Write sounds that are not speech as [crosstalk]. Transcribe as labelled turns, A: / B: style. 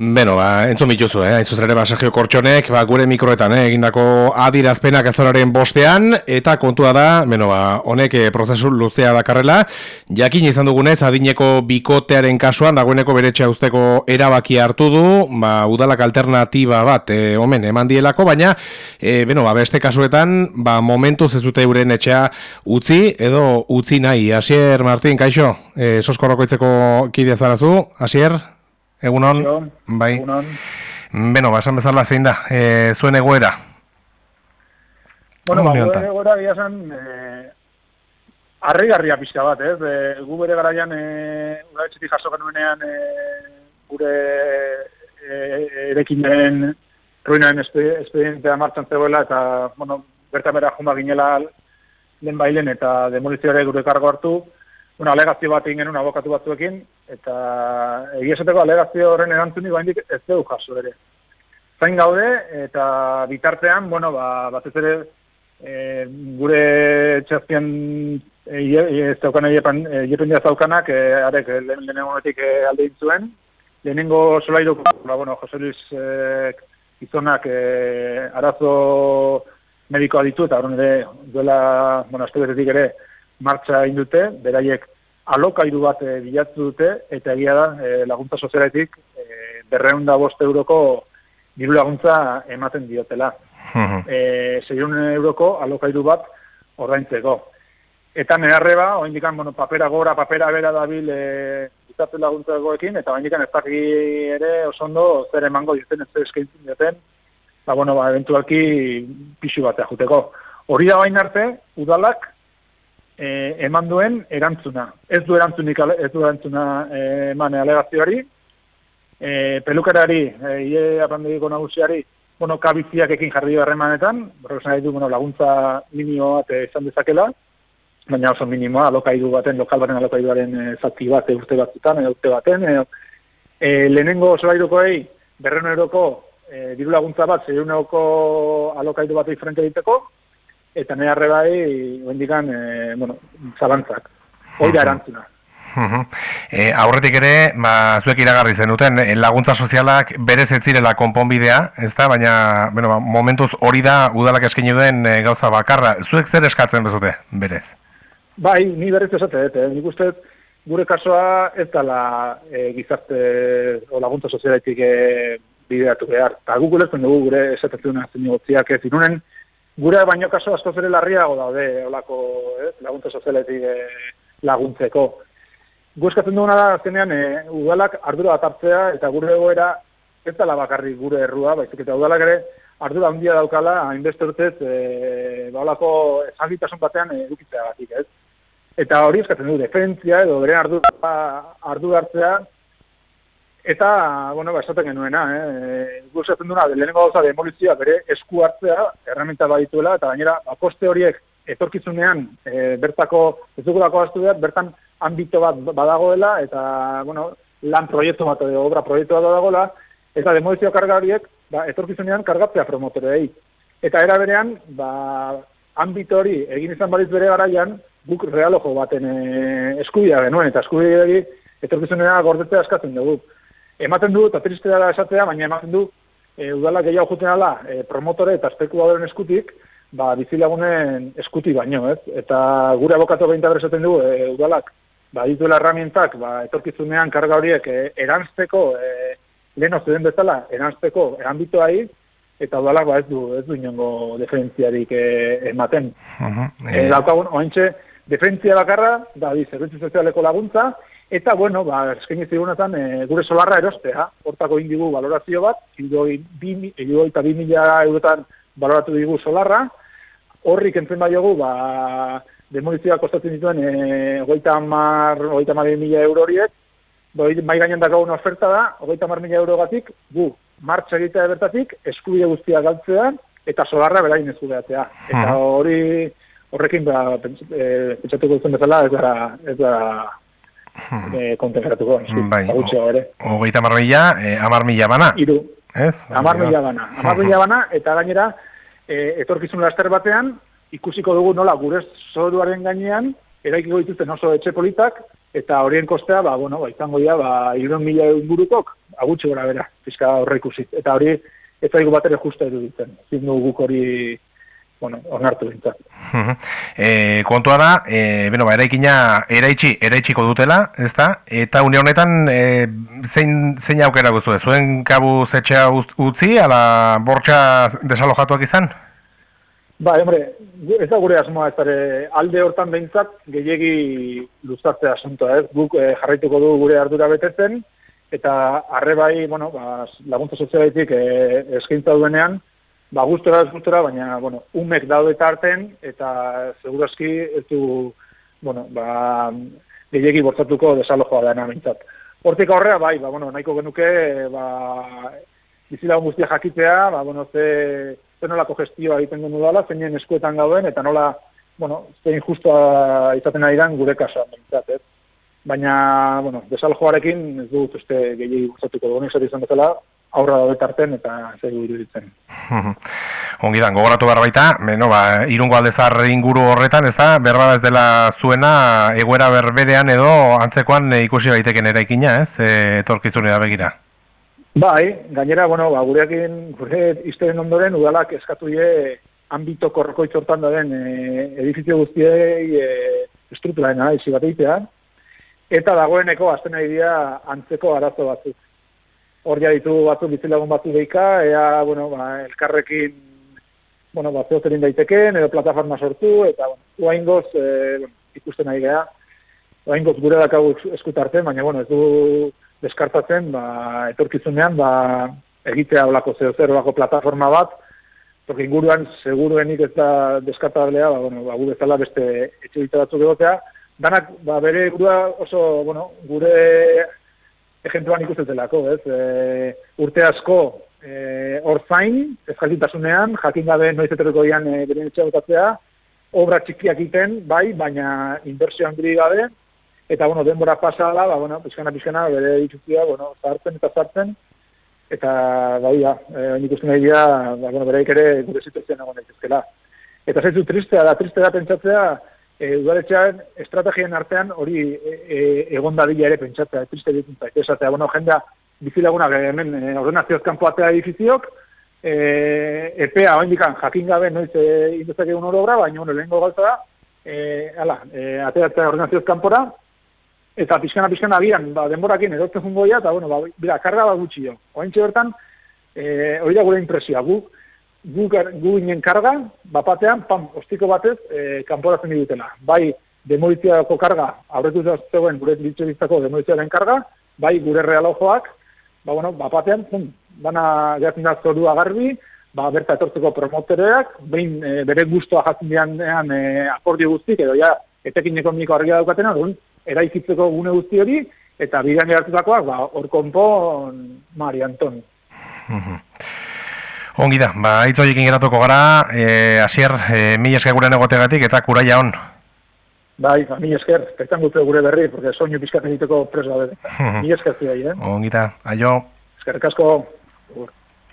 A: Beno, ba, entzun bituzu, eh? Aizuz ere, ba, Sergio Kortxonek, ba, gure mikroetan, eh? egindako adirazpenak azoraren bostean, eta kontua da, beno, ba, honek eh, prozesu luzea dakarrela, jakin izan dugunez, adineko bikotearen kasuan, dagoeneko beretxe usteko erabaki hartu du, ba, udalak alternatiba bat, eh, omen, eman dielako, baina, eh, beno, ba, beste kasuetan, ba, momentu ez dute euren etxea utzi, edo utzi nahi, Asier, Martin, kaixo, eh, soskorrokoitzeko kidea zarazu, Asier? Egunon, bai. Egunon. Beno, basan bezala zein da, e, zuen egoera?
B: Bueno, ba, egoera gira zen, e, arregarria pixka bat, ez? E, gu bere garaian, e, ura etxetik jaso genuenean, e, gure e, erekinen ruinaren espedientea martxan zegoela, eta, bueno, bertan bera jumba ginela lehen bailen eta demolizioare gure kargo hartu, una alegazio bat egin genuen abokatu batzuekin, eta egia alegazio horren erantzuni baindik ez dugu jaso ere. Zain gaude, eta bitartean, bueno, ba, bat ez ere, e, gure txazpian e, ez daukan egepan, egepen zaukanak, e, arek, lehen lehen honetik e, alde zuen, lehenengo solairu, ba, bueno, Jose Luis e, izonak e, arazo medikoa ditu, eta horren ere, duela, bueno, azte ere, martxa egin dute, beraiek alokairu bat e, bilatu dute, eta egia da e, laguntza sozialetik e, berreun da boste euroko diru laguntza ematen diotela. e, Zeion euroko alokairu bat ordaintzeko. Eta neharreba, oa indikan, bueno, papera gora, papera bera dabil e, izatu laguntzakoekin, eta oa indikan ez daki ere osondo zer emango dioten, ez eskaintzen dioten, ba, bueno, ba, eventualki pixu batea juteko. Hori da bain arte, udalak e, eman duen erantzuna. Ez du erantzunik ez du erantzuna e, eman alegazioari, e, pelukarari, e, ie apandegiko nagusiari, bueno, kabitziak ekin jarri harremanetan, berrezen du, bueno, laguntza minimo bat izan dezakela, baina oso minimoa, alokaidu baten, lokal baten alokaiduaren e, zati bat, e, urte batzutan, e, urte baten, e, e, lehenengo oso bairukoei, berren eroko, e, diru laguntza bat, zeirun alokaidu bat diteko, eta ne harre bai, oendikan, e, bueno, zalantzak. Hoi da erantzuna.
A: E, aurretik ere, ba, zuek iragarri zenuten, e, laguntza sozialak berez ez zirela konponbidea, ez da? Baina, bueno, ba, momentuz hori da udalak eskaini duen e, gauza bakarra. Zuek zer eskatzen bezute, berez?
B: Bai, ni berez esate, eh? nik uste gure kasoa ez dala e, gizarte o laguntza sozialetik e, bideatu behar. Ta Google ez dugu gure esatetzen zen negotziak ez inunen, gure baino kaso asko zere larriago daude olako eh, laguntza sozialetik eh, laguntzeko. Gueskatzen duguna da, zenean, eh, udalak ardura bat eta gure egoera ez dala bakarrik gure errua, baizik eta udalak ere ardura handia daukala, hainbeste urtez, eh, ba, olako ezagitasun batean eh, edukitzea batik, ez? Eta hori eskatzen du, defentzia edo bere ardura, ardura hartzea, Eta, bueno, ba, esaten genuena, eh? Guzatzen duna, lehenengo gauza demolizioa bere esku hartzea, erramenta badituela, eta gainera, aposte horiek etorkizunean e, bertako, ez dugulako astu behar, bertan ambito bat badagoela, eta, bueno, lan proiektu bat, edo obra proiektu bat badagoela, eta demolizioa karga horiek, ba, etorkizunean kargatzea promotorei. Eta era berean, ba, ambito hori egin izan badiz bere garaian, guk realojo baten e, eskubia genuen, eta eskubia hori etorkizunean gordetzea askatzen dugu ematen du, eta triste dara esatzea, baina ematen du, e, udala gehiago juten ala, e, promotore eta espekuladeren eskutik, ba, bizilagunen eskuti baino, ez? Eta gure abokatu behin esaten du, e, udalak, ba, dituela herramientak, ba, etorkizunean karga horiek e, eranzteko, e, lehen den bezala, eranzteko eranbitoai, eta udalak ba, ez du, ez du inongo diferentziarik e, ematen. Uh -huh, e, daukagun, ointxe, diferentzia bakarra, da, di, zerbitzu sozialeko laguntza, Eta, bueno, ba, eskaini zigunetan, e, gure solarra erostea, hortako indigu valorazio bat, iroi eta bi mila eurotan valoratu digu solarra, horrik entzen bai dugu, ba, demolizioa kostatzen dituen, e, goita mar, goita mar mila euro horiek, bai gainean dago una oferta da, goita mar mila euro gatik, gu, martxa egitea bertatik, eskubide guztia galtzea, eta solarra berain ez. Eta hori, horrekin, ba, eh, pentsatuko duzen bezala, ez da, ez da. E, kontentratuko. Bai,
A: hogeita amar mila, e, amar mila bana.
B: Iru. Ez? Amar mila bana. Amar mila bana, eta gainera, e, etorkizun laster batean, ikusiko dugu nola gure zoruaren gainean, eraikiko dituzten oso etxe politak, eta horien kostea, ba, bueno, ba, izango dira, ba, iron mila burukok, agutxe gora bera, pizka horre ikusit. Eta hori, ez daigu bat ere justa eduditzen. Zindu guk hori bueno, onartu dintzat.
A: e, kontua da, e, bueno, ba, eraikina eraitsi, eraitsiko dutela, ez da? Eta une honetan, e, zein, zein aukera guztu, zuen kabu zetxea utzi, ala bortxa desalojatuak izan?
B: Ba, hombre, ez da gure asmoa ez alde hortan behintzat gehiegi luzatzea asuntoa, ez? Guk e, jarraituko du gure ardura betetzen, eta arrebai, bueno, ba, laguntza sozialetik e, eskaintza duenean, ba, gustora ez gustora, baina, bueno, umek daude tarten, eta segurazki ez du, bueno, ba, gehiagi bortzatuko desalojoa dena mintzat. Hortik aurrea, bai, ba, bueno, nahiko genuke, ba, bizila guztia jakitea, ba, bueno, ze, ze nolako gestioa egiten genu dala, zeinen eskuetan gauden, eta nola, bueno, zein justoa izaten ari dan gure kasa, mintzat, ez? Baina, bueno, desalojoarekin ez dut uste gehiagi bortzatuko dugu, nik izan bezala, aurra daude tarten eta zego iruditzen. [laughs]
A: Ongi da, gogoratu behar baita, beno, ba, irungo aldezar inguru horretan, ez da, berra ez dela zuena, egoera berberean edo antzekoan ikusi baiteken eraikina, ez, e, etorkizunera begira.
B: Bai, gainera, bueno, ba, gureakin, gure izteren ondoren, udalak eskatu ye, ambito korroko itzortan da den, e, edifizio guztiei e, estrukturaena, izi bat eta dagoeneko, azten nahi antzeko arazo batzuk hor ja ditu batzu bizilagun batzu deika, ea, bueno, ba, elkarrekin, bueno, ba, zeoterin daiteken, edo plataforma sortu, eta, bueno, uain goz, e, bueno, ikusten nahi geha, uain goz gure dakagu eskutartzen, baina, bueno, ez du deskartatzen, ba, etorkizunean, ba, egitea olako zeo zer olako plataforma bat, porque inguruan, seguruenik ez da deskartablea, ba, bueno, ba, gure zala beste etxe batzuk egotea, danak, ba, bere gurua oso, bueno, gure ejempluan ikustetelako, ez? E, urte asko e, hor zain, ez jakintasunean, jakin gabe noiz etorreko ian e, beren etxea obra txikiak iten, bai, baina inbertsio handi gabe, eta, bueno, denbora pasa ba, bueno, pizkana, pizkana, bere dituzia, bueno, zartzen eta zartzen, eta, bai, ja, e, nik uste nahi dira, ba, bueno, bereik ere gure situazioan egon daitezkela. Eta zaitu tristea da, tristea da pentsatzea, e, udaletxean estrategien artean hori e, e, egon dadila ere pentsatzea, triste ditzen zait, esatea, bueno, jendea bizilaguna hemen e, ordenazioz kanpoatea edifiziok, e, epea hori indikan jakin gabe noiz e, induzak egun obra, baina bueno, lehenko gauza da, e, ala, e, ateratzea ordenazioz kanpora, eta pixkana pixkana agian, ba, denborakin edotzen jungoia, eta bueno, ba, bera, karga bat gutxi jo. Ointxe bertan, e, hori da gure impresioa, guk, gu, gu inen karga, bapatean, pam, ostiko batez, e, kanporatzen ditutela. Bai, demoliziako karga, aurretu zegoen gure ditxe biztako demoliziaren karga, bai, gure realojoak, ba, bueno, bapatean, pum, dana gehatzen da zoru agarbi, ba, berta etortzeko promotoreak, behin e, bere guztua jatzen dian e, akordio guztik, edo ja, etekin ekonomiko argia daukatena, duen, eraikitzeko gune guzti hori, eta bidean eratutakoak, ba, hor konpon, Mari Anton.
A: Ongi da, ba, hitz horiekin geratuko gara, e, asier, e, mila esker gure negotegatik eta kuraia hon.
B: Bai, ba, mila esker, petan gute gure berri, porque soñu pizkatzen diteko preso da. Mila esker zidai, eh?
A: Ongi da, aio.
B: Eskerrik asko.